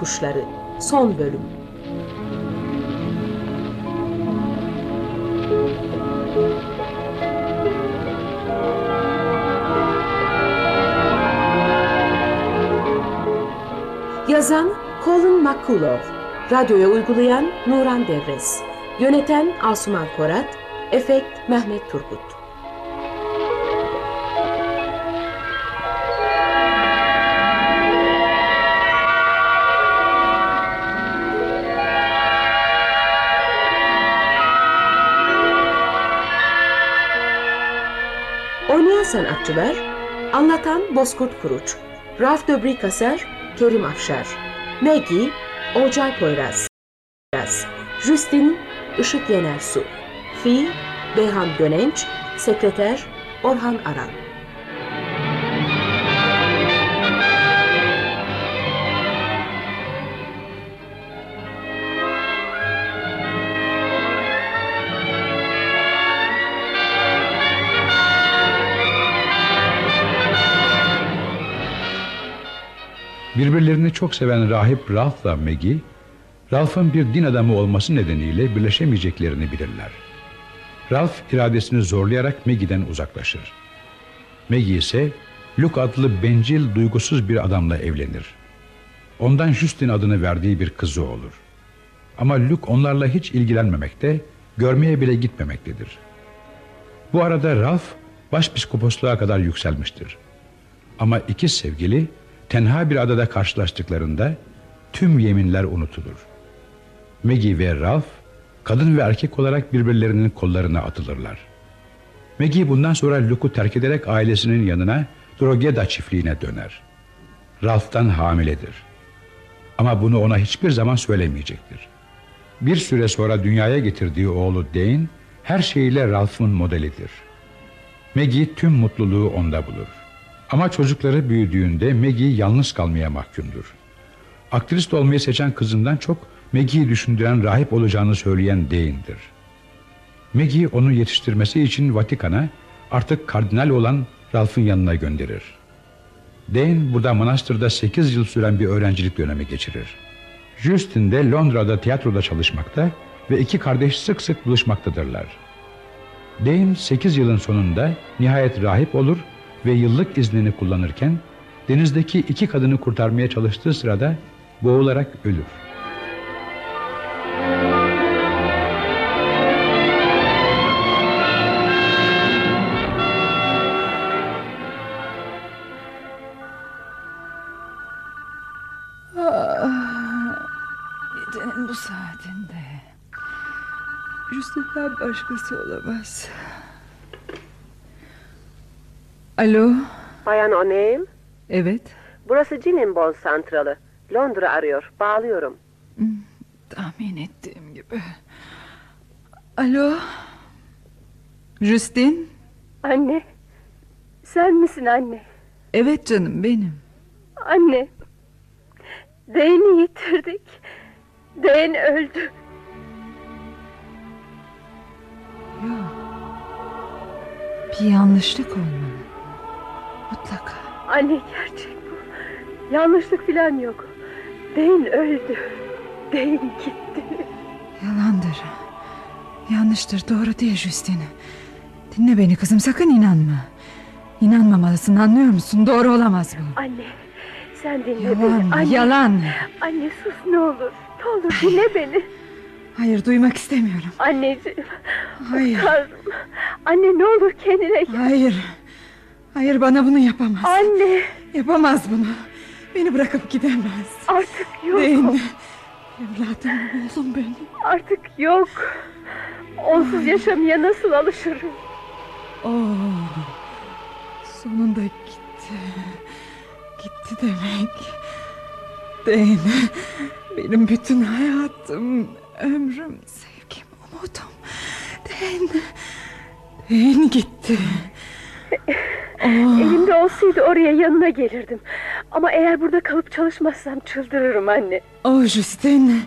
Kuşları. Son Bölüm. Yazan Colin McCullough Radyoya uygulayan Nuran Devres Yöneten Asuman Korat. Efekt Mehmet Turgut sanatçılar Anlatan Bozkurt Kuruç Ralph de Bricaser Kerim Afşar Maggie Olcay Poyraz Justin Işık Yenersu Fi Beyhan Gönenç Sekreter Orhan Aran Birbirlerini çok seven rahip Ralph'la Maggie, Ralph'ın bir din adamı olması nedeniyle birleşemeyeceklerini bilirler. Ralph iradesini zorlayarak Maggie'den uzaklaşır. Maggie ise Luke adlı bencil, duygusuz bir adamla evlenir. Ondan Justin adını verdiği bir kızı olur. Ama Luke onlarla hiç ilgilenmemekte, görmeye bile gitmemektedir. Bu arada Ralph başpiskoposluğa kadar yükselmiştir. Ama iki sevgili tenha bir adada karşılaştıklarında tüm yeminler unutulur. Maggie ve Ralph kadın ve erkek olarak birbirlerinin kollarına atılırlar. Maggie bundan sonra Luke'u terk ederek ailesinin yanına Drogheda çiftliğine döner. Ralph'tan hamiledir. Ama bunu ona hiçbir zaman söylemeyecektir. Bir süre sonra dünyaya getirdiği oğlu Dane her şeyiyle Ralph'ın modelidir. Maggie tüm mutluluğu onda bulur. Ama çocukları büyüdüğünde Maggie yalnız kalmaya mahkumdur. Aktrist olmayı seçen kızından çok Maggie'yi düşündüren rahip olacağını söyleyen Dane'dir. Maggie onu yetiştirmesi için Vatikan'a artık kardinal olan Ralph'ın yanına gönderir. Dane burada manastırda 8 yıl süren bir öğrencilik dönemi geçirir. Justin de Londra'da tiyatroda çalışmakta ve iki kardeş sık sık buluşmaktadırlar. Dane 8 yılın sonunda nihayet rahip olur ve yıllık iznini kullanırken denizdeki iki kadını kurtarmaya çalıştığı sırada boğularak ölür. Gecenin bu saatinde Justin'den başkası olamaz. Alo, Bayan O'Neill, evet. burası Cinimbol Santralı. Londra arıyor, bağlıyorum. Tahmin ettiğim gibi. Alo, Justin. Anne, sen misin anne? Evet canım benim. Anne, Dane'i yitirdik. Dane öldü. Yok. Bir yanlışlık olmalı. Mutlaka. Anne gerçek bu. Yanlışlık falan yok. Dane öldü. Dane gitti. Yalandır. Yanlıştır doğru değil Justin. Dinle beni kızım sakın inanma. İnanmamalısın anlıyor musun? Doğru olamaz bu. Anne, sen dinle Yalan, beni. Anne, yalan. Anne sus ne olur. Ne olur dinle beni. Hayır duymak istemiyorum. Anneciğim. Hayır. Tanrım. Anne ne olur kendine gel. Hayır. Hayır bana bunu yapamaz. Anne Yapamaz bunu. Beni bırakıp gidemez. artık yok. Değil. Evladım oğlum benim. Artık yok. Onsuz yaşamaya nasıl alışırım? Oo, sonunda gitti. Gitti demek. Değil. Benim bütün hayatım, ömrüm, sevgim, umudum. Değil. Değil gitti. Elimde olsaydı oraya yanına gelirdim. Ama eğer burada kalıp çalışmazsam çıldırırım anne. Oh Justin.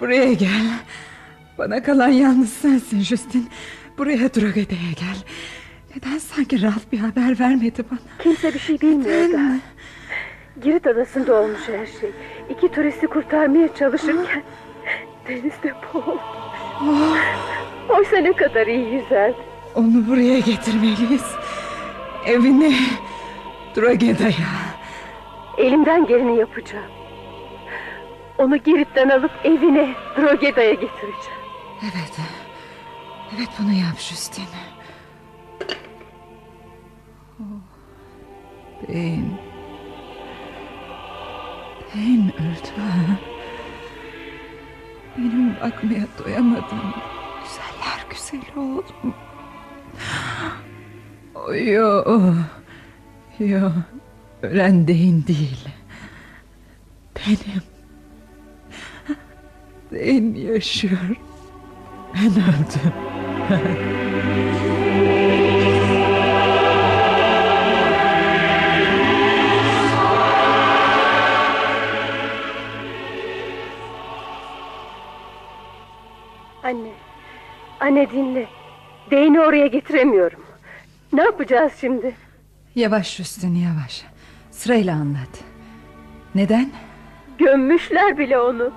Buraya gel. Bana kalan yalnız sensin Justin. Buraya Drogheda'ya gel. Neden sanki Ralph bir haber vermedi bana? Kimse bir şey bilmiyor Neden? daha. Girit adasında olmuş her şey. İki turisti kurtarmaya çalışırken denizde boğulmuş. Oysa ne kadar iyi yüzerdi. Onu buraya getirmeliyiz. Evine, Drageda'ya. Elimden geleni yapacağım. Onu Girit'ten alıp evine, Drogeda'ya getireceğim. Evet. Evet bunu yap Justin. Oh. Beyin. Beyin öldü. Benim bakmaya doyamadığım güzeller güzeli oğlum. Yo, yo, ölen Deyin değil. Benim. Deyin yaşıyor. Ben öldüm. Anne, anne dinle. Değini oraya getiremiyorum. Ne yapacağız şimdi? Yavaş Justin yavaş. Sırayla anlat. Neden? Gömmüşler bile onu.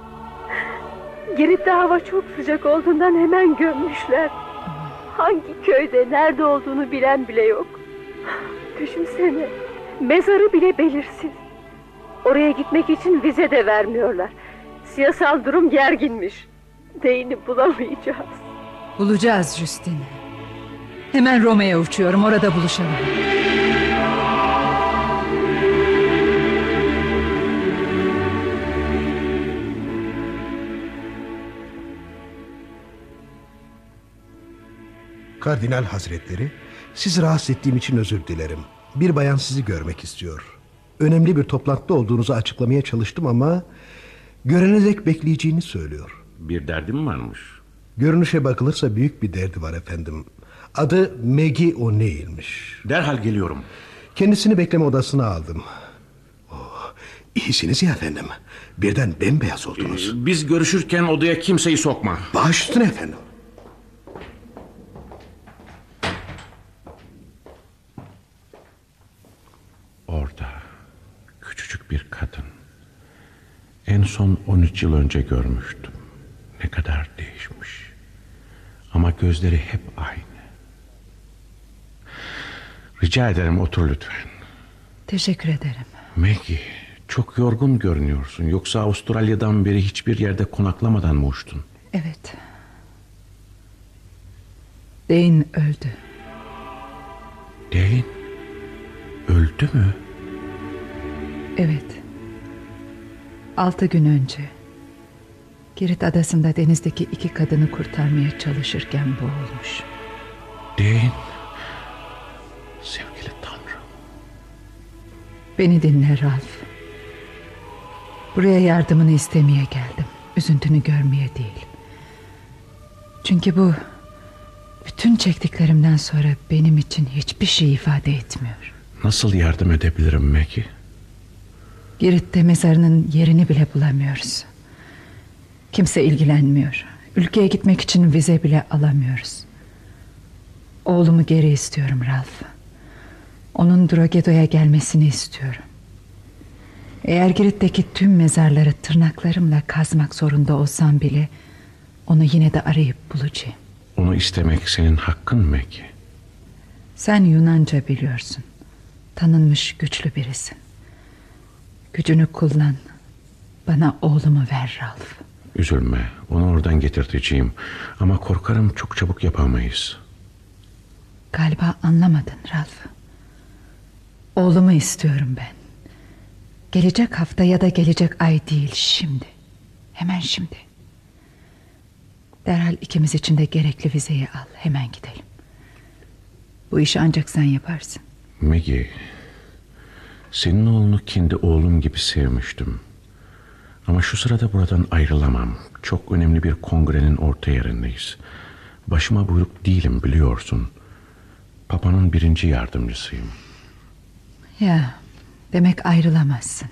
Girit'te hava çok sıcak olduğundan hemen gömmüşler. Hangi köyde nerede olduğunu bilen bile yok. Düşünsene. Mezarı bile belirsiz. Oraya gitmek için vize de vermiyorlar. Siyasal durum gerginmiş. Değini bulamayacağız. Bulacağız Justin. Hemen Roma'ya uçuyorum orada buluşalım. Kardinal Hazretleri, sizi rahatsız ettiğim için özür dilerim. Bir bayan sizi görmek istiyor. Önemli bir toplantıda olduğunuzu açıklamaya çalıştım ama... ...görene dek bekleyeceğini söylüyor. Bir derdim varmış. Görünüşe bakılırsa büyük bir derdi var efendim. Adı Maggie O'Neill'miş. Derhal geliyorum. Kendisini bekleme odasına aldım. Oh, iyisiniz ya efendim. Birden bembeyaz oldunuz. Ee, Biz görüşürken odaya kimseyi sokma. Baş üstüne efendim. Orada küçücük bir kadın. En son 13 yıl önce görmüştüm. Ne kadar değişmiş. Ama gözleri hep aynı. Rica ederim otur lütfen. Teşekkür ederim. Maggie çok yorgun görünüyorsun. Yoksa Avustralya'dan beri hiçbir yerde konaklamadan mı uçtun? Evet. Dane öldü. Dane öldü mü? Evet. Altı gün önce. Girit adasında denizdeki iki kadını kurtarmaya çalışırken boğulmuş. Dane. Sevgili Tanrım. Beni dinle Ralph. Buraya yardımını istemeye geldim. Üzüntünü görmeye değil. Çünkü bu bütün çektiklerimden sonra benim için hiçbir şey ifade etmiyor. Nasıl yardım edebilirim Maggie? Girit'te mezarının yerini bile bulamıyoruz. Kimse ilgilenmiyor. Ülkeye gitmek için vize bile alamıyoruz. Oğlumu geri istiyorum Ralph. Onun Drogedo'ya gelmesini istiyorum. Eğer Girit'teki tüm mezarları tırnaklarımla kazmak zorunda olsam bile... ...onu yine de arayıp bulacağım. Onu istemek senin hakkın Maggie. Sen Yunanca biliyorsun. Tanınmış güçlü birisin. Gücünü kullan. Bana oğlumu ver Ralph. Üzülme onu oradan getirteceğim. Ama korkarım çok çabuk yapamayız. Galiba anlamadın Ralph. Oğlumu istiyorum ben. Gelecek hafta ya da gelecek ay değil şimdi. Hemen şimdi. Derhal ikimiz için de gerekli vizeyi al. Hemen gidelim. Bu işi ancak sen yaparsın. Maggie senin oğlunu kendi oğlum gibi sevmiştim. Ama şu sırada buradan ayrılamam. Çok önemli bir kongrenin orta yerindeyiz. Başıma buyruk değilim biliyorsun. Papa'nın birinci yardımcısıyım. Ya demek ayrılamazsın.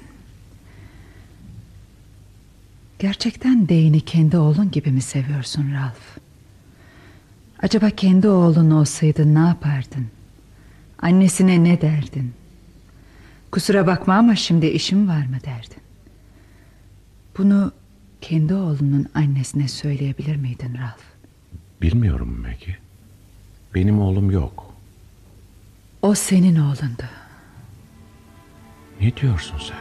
Gerçekten Dane'i kendi oğlun gibi mi seviyorsun Ralph? Acaba kendi oğlun olsaydı ne yapardın? Annesine ne derdin? Kusura bakma ama şimdi işim var mı derdin? Bunu kendi oğlunun annesine söyleyebilir miydin Ralph? Bilmiyorum Maggie. Benim oğlum yok. O senin oğlundu. Ne diyorsun sen?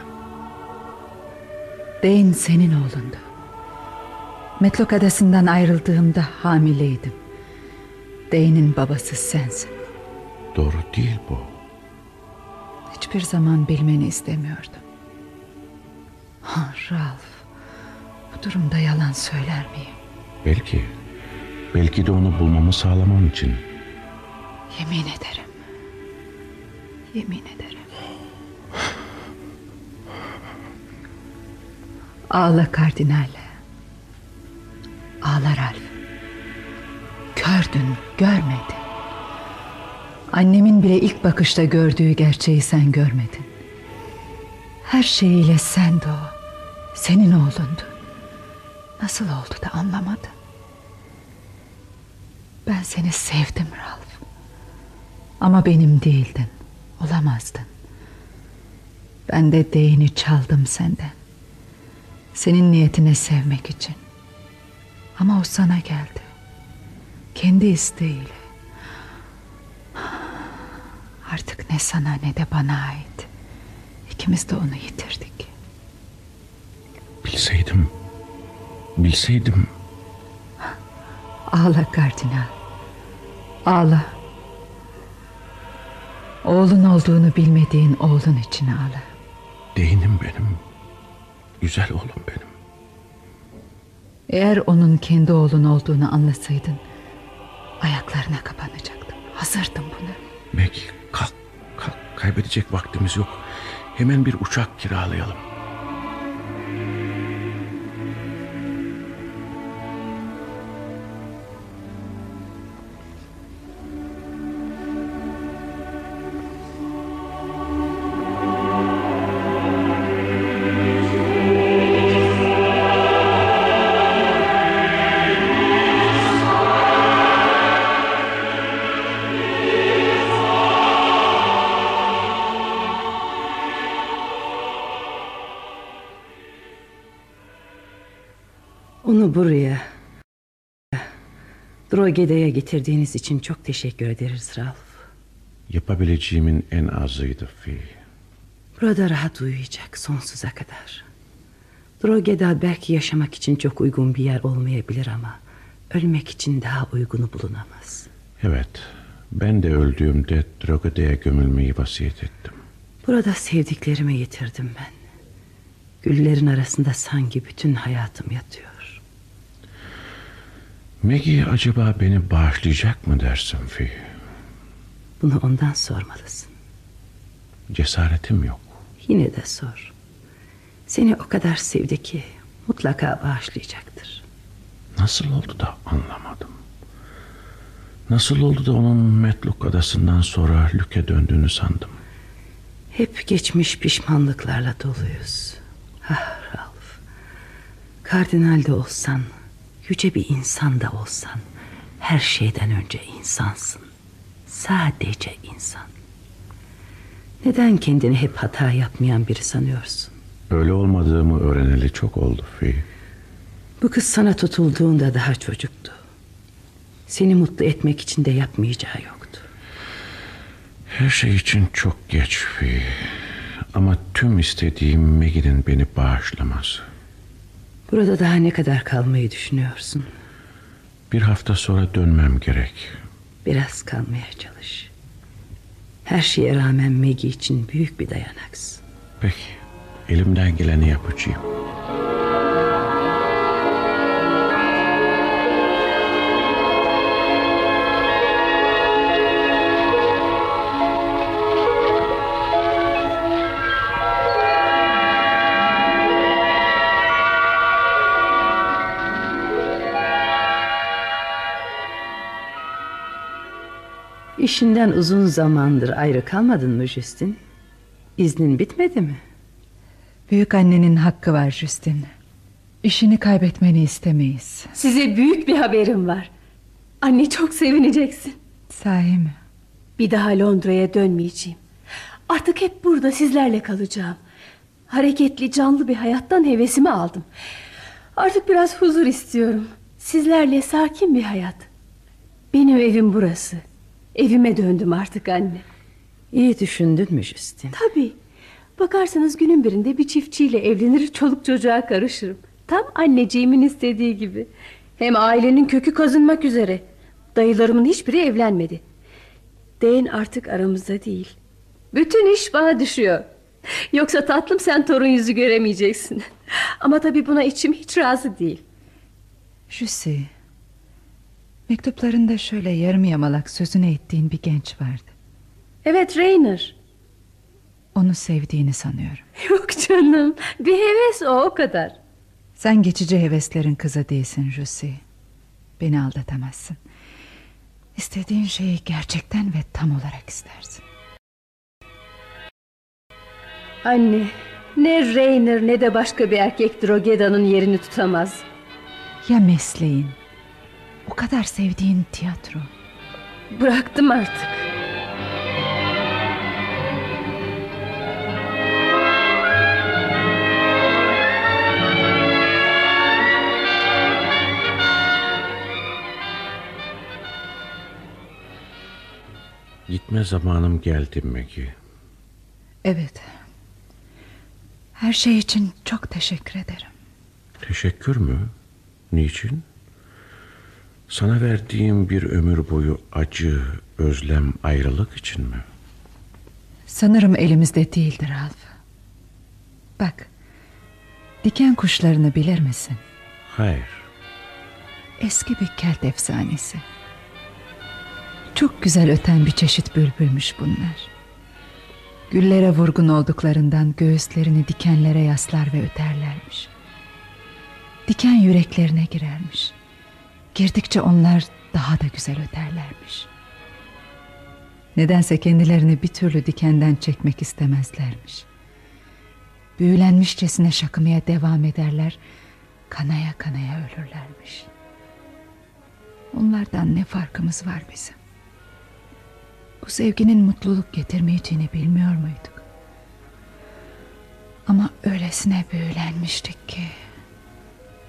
Dane senin oğlundu. Metlok adasından ayrıldığımda hamileydim. Dane'in babası sensin. Doğru değil bu. Hiçbir zaman bilmeni istemiyordum. Ha, Ralph, bu durumda yalan söyler miyim? Belki. Belki de onu bulmamı sağlamam için. Yemin ederim. Yemin ederim. Ağla kardinal. Ağla Ralph. Kördün, görmedin. Annemin bile ilk bakışta gördüğü gerçeği sen görmedin. Her şeyiyle sen de o. Senin oğlundu. Nasıl oldu da anlamadın? Ben seni sevdim Ralph. Ama benim değildin. Olamazdın. Ben de değini çaldım senden. Senin niyetine sevmek için. Ama o sana geldi. Kendi isteğiyle. Artık ne sana ne de bana ait. İkimiz de onu yitirdik. Bilseydim. Bilseydim. Ağla kardinal. Ağla. Oğlun olduğunu bilmediğin oğlun için ağla. Değinim benim. Güzel oğlum benim. Eğer onun kendi oğlun olduğunu anlasaydın ayaklarına kapanacaktım. Hazırdım buna. Maggie kalk kalk kaybedecek vaktimiz yok. Hemen bir uçak kiralayalım. Drogede'ye getirdiğiniz için çok teşekkür ederiz Ralph. Yapabileceğimin en azıydı Fi. Burada rahat uyuyacak sonsuza kadar. Drogeda belki yaşamak için çok uygun bir yer olmayabilir ama... ...ölmek için daha uygunu bulunamaz. Evet, ben de öldüğümde Drogede'ye gömülmeyi vasiyet ettim. Burada sevdiklerimi yitirdim ben. Güllerin arasında sanki bütün hayatım yatıyor. Maggie acaba beni bağışlayacak mı dersin Fi? Bunu ondan sormalısın. Cesaretim yok. Yine de sor. Seni o kadar sevdi ki mutlaka bağışlayacaktır. Nasıl oldu da anlamadım. Nasıl oldu da onun Metluk adasından sonra Lük'e döndüğünü sandım. Hep geçmiş pişmanlıklarla doluyuz. Ah Ralph. Kardinalde olsan, yüce bir insan da olsan... ...her şeyden önce insansın. Sadece insan. Neden kendini hep hata yapmayan biri sanıyorsun? Öyle olmadığımı öğreneli çok oldu Fi. Bu kız sana tutulduğunda daha çocuktu. Seni mutlu etmek için de yapmayacağı yoktu. Her şey için çok geç Fi. Ama tüm istediğim Maggie'nin beni bağışlaması. Burada daha ne kadar kalmayı düşünüyorsun? Bir hafta sonra dönmem gerek. Biraz kalmaya çalış. Her şeye rağmen Maggie için büyük bir dayanaksın. Peki, elimden geleni yapacağım. İşinden uzun zamandır ayrı kalmadın mı Justin? İznin bitmedi mi? Büyük annenin hakkı var Justin. İşini kaybetmeni istemeyiz. Size büyük bir haberim var. Anne çok sevineceksin. Sahi mi? Bir daha Londra'ya dönmeyeceğim. Artık hep burada sizlerle kalacağım. Hareketli canlı bir hayattan hevesimi aldım. Artık biraz huzur istiyorum. Sizlerle sakin bir hayat. Benim evim burası. Evime döndüm artık anne. İyi düşündün mü Justin? Tabii. Bakarsanız günün birinde bir çiftçiyle evlenir çoluk çocuğa karışırım. Tam anneciğimin istediği gibi. Hem ailenin kökü kazınmak üzere. Dayılarımın hiçbiri evlenmedi. Değin artık aramızda değil. Bütün iş bana düşüyor. Yoksa tatlım sen torun yüzü göremeyeceksin. Ama tabii buna içim hiç razı değil. Jusi, mektuplarında şöyle yarım yamalak sözüne ettiğin bir genç vardı. Evet Rainer. Onu sevdiğini sanıyorum. Yok canım. Bir heves o o kadar. Sen geçici heveslerin kızı değilsin Jusi. Beni aldatamazsın. İstediğin şeyi gerçekten ve tam olarak istersin. Anne, ne Rainer ne de başka bir erkek Drogeda'nın yerini tutamaz. Ya mesleğin? O kadar sevdiğin tiyatro. Bıraktım artık. Gitme zamanım geldi Maggie. Evet. Her şey için çok teşekkür ederim. Teşekkür mü? Niçin? Sana verdiğim bir ömür boyu acı, özlem, ayrılık için mi? Sanırım elimizde değildir Alf. Bak. Diken kuşlarını bilir misin? Hayır. Eski bir kelt efsanesi. Çok güzel öten bir çeşit bülbülmüş bunlar. Güllere vurgun olduklarından göğüslerini dikenlere yaslar ve öterlermiş. Diken yüreklerine girermiş. Girdikçe onlar daha da güzel öterlermiş. Nedense kendilerini bir türlü dikenden çekmek istemezlermiş. Büyülenmişçesine şakımaya devam ederler, kanaya kanaya ölürlermiş. Onlardan ne farkımız var bizim? Bu sevginin mutluluk getirmeyeceğini bilmiyor muyduk? Ama öylesine büyülenmiştik ki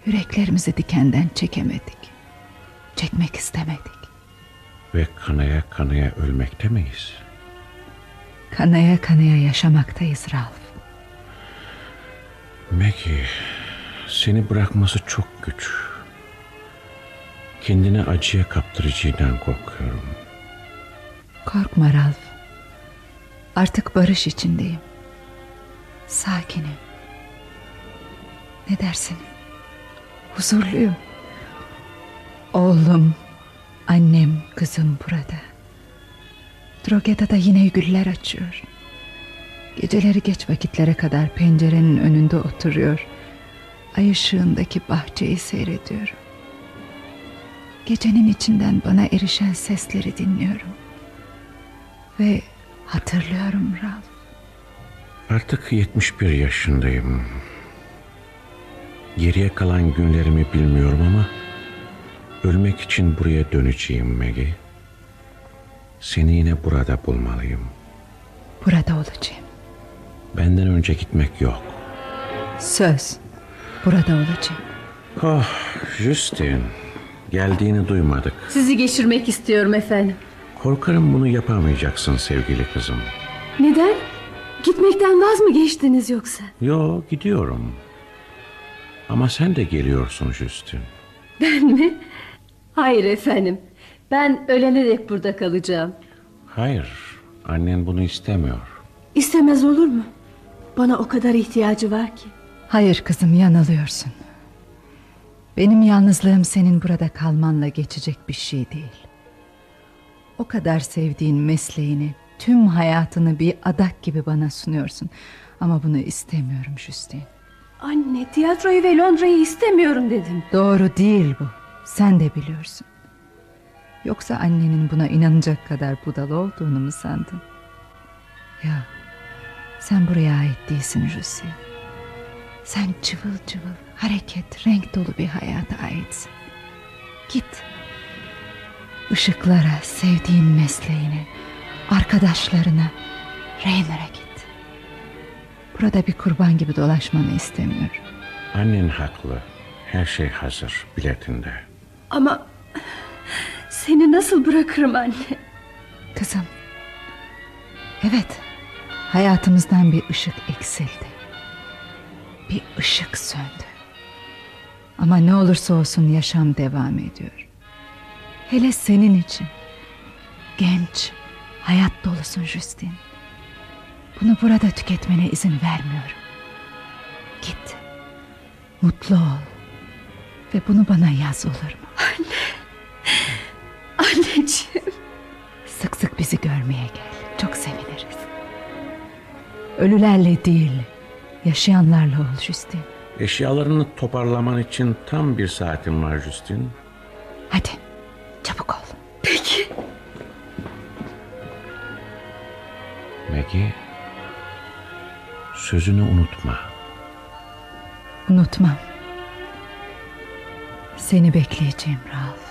yüreklerimizi dikenden çekemedik. Çekmek istemedik. Ve kanaya kanaya ölmekte miyiz? Kanaya kanaya yaşamaktayız Ralph. Maggie, seni bırakması çok güç. Kendini acıya kaptıracağından korkuyorum. Korkma Ralph. Artık barış içindeyim. Sakinim. Ne dersin? Huzurluyum. Oğlum, annem, kızım burada. Drogeda'da yine güller açıyor. Geceleri geç vakitlere kadar pencerenin önünde oturuyor. Ay ışığındaki bahçeyi seyrediyorum. Gecenin içinden bana erişen sesleri dinliyorum. Ve hatırlıyorum Ralph. Artık 71 yaşındayım. Geriye kalan günlerimi bilmiyorum ama ölmek için buraya döneceğim Maggie. Seni yine burada bulmalıyım. Burada olacağım. Benden önce gitmek yok. Söz. Burada olacağım. Oh, Justin. Geldiğini duymadık. Sizi geçirmek istiyorum efendim. Korkarım bunu yapamayacaksın sevgili kızım. Neden? Gitmekten vaz mı geçtiniz yoksa? Yo, gidiyorum. Ama sen de geliyorsun Justin. Ben mi? Hayır efendim. Ben ölene dek burada kalacağım. Hayır, annen bunu istemiyor. İstemez olur mu? Bana o kadar ihtiyacı var ki. Hayır kızım yanılıyorsun. Benim yalnızlığım senin burada kalmanla geçecek bir şey değil. O kadar sevdiğin mesleğini, tüm hayatını bir adak gibi bana sunuyorsun. Ama bunu istemiyorum Justin. Anne tiyatroyu ve Londra'yı istemiyorum dedim. Doğru değil bu. Sen de biliyorsun. Yoksa annenin buna inanacak kadar budala olduğunu mu sandın? Ya sen buraya ait değilsin Jussi. Sen cıvıl cıvıl, hareket, renk dolu bir hayata aitsin. Git. Işıklara, sevdiğin mesleğine, arkadaşlarına, Rainer'a git. Burada bir kurban gibi dolaşmanı istemiyorum. Annen haklı. Her şey hazır biletinde. Ama seni nasıl bırakırım anne? Kızım. Evet. Hayatımızdan bir ışık eksildi. Bir ışık söndü. Ama ne olursa olsun yaşam devam ediyor. Hele senin için. Genç, hayat dolusun Justin. Bunu burada tüketmene izin vermiyorum. Git. Mutlu ol. Ve bunu bana yaz olur mu? Anneciğim. Sık sık bizi görmeye gel. Çok seviniriz. Ölülerle değil, yaşayanlarla ol Justin. Eşyalarını toparlaman için tam bir saatin var Justin. Hadi, çabuk ol. Peki. Maggie, sözünü unutma. Unutmam. Seni bekleyeceğim Ralph.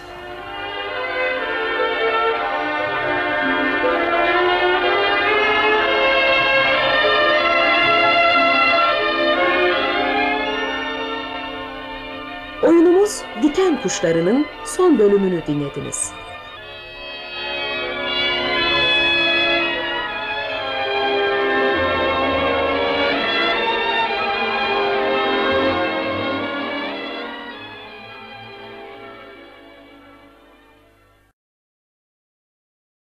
Oyunumuz Diken Kuşları'nın son bölümünü dinlediniz.